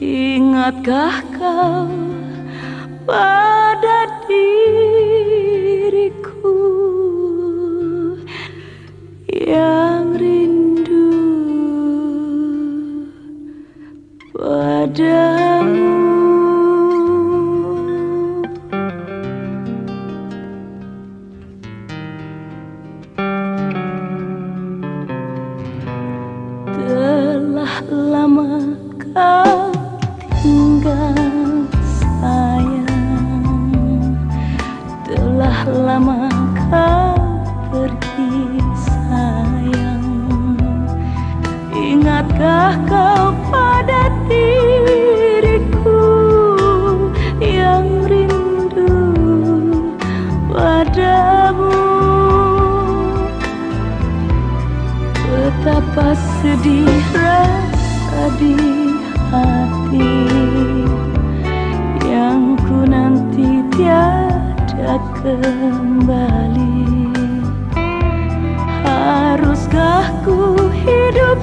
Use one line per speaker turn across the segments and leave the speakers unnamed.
Ingatkah kau pada diriku yang rindu padamu tinggal sayang Telah lama kau pergi sayang. Ingatkah kau pada diriku yang rindu padamu? Betapa sedih rasa di hati tiada kembali. Haruskah ku hidup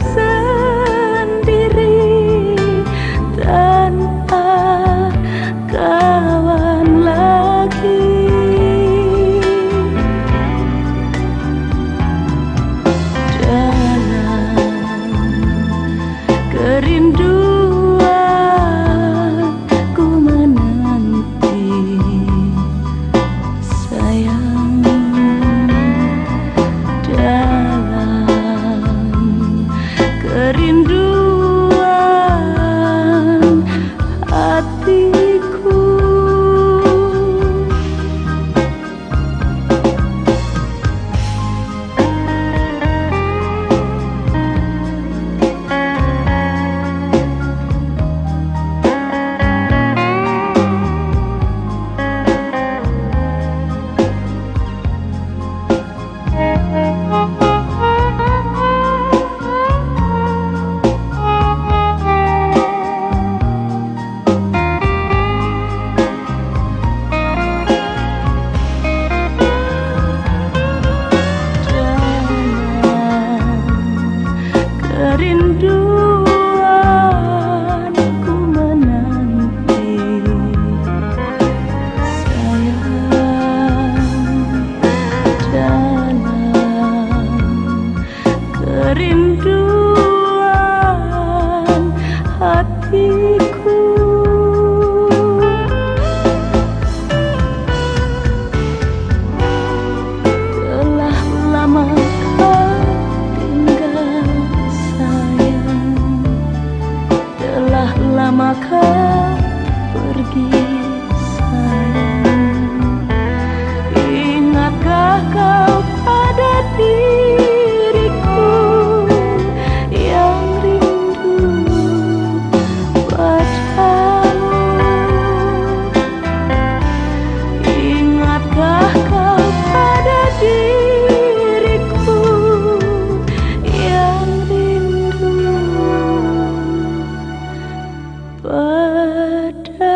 padamu.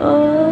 Oh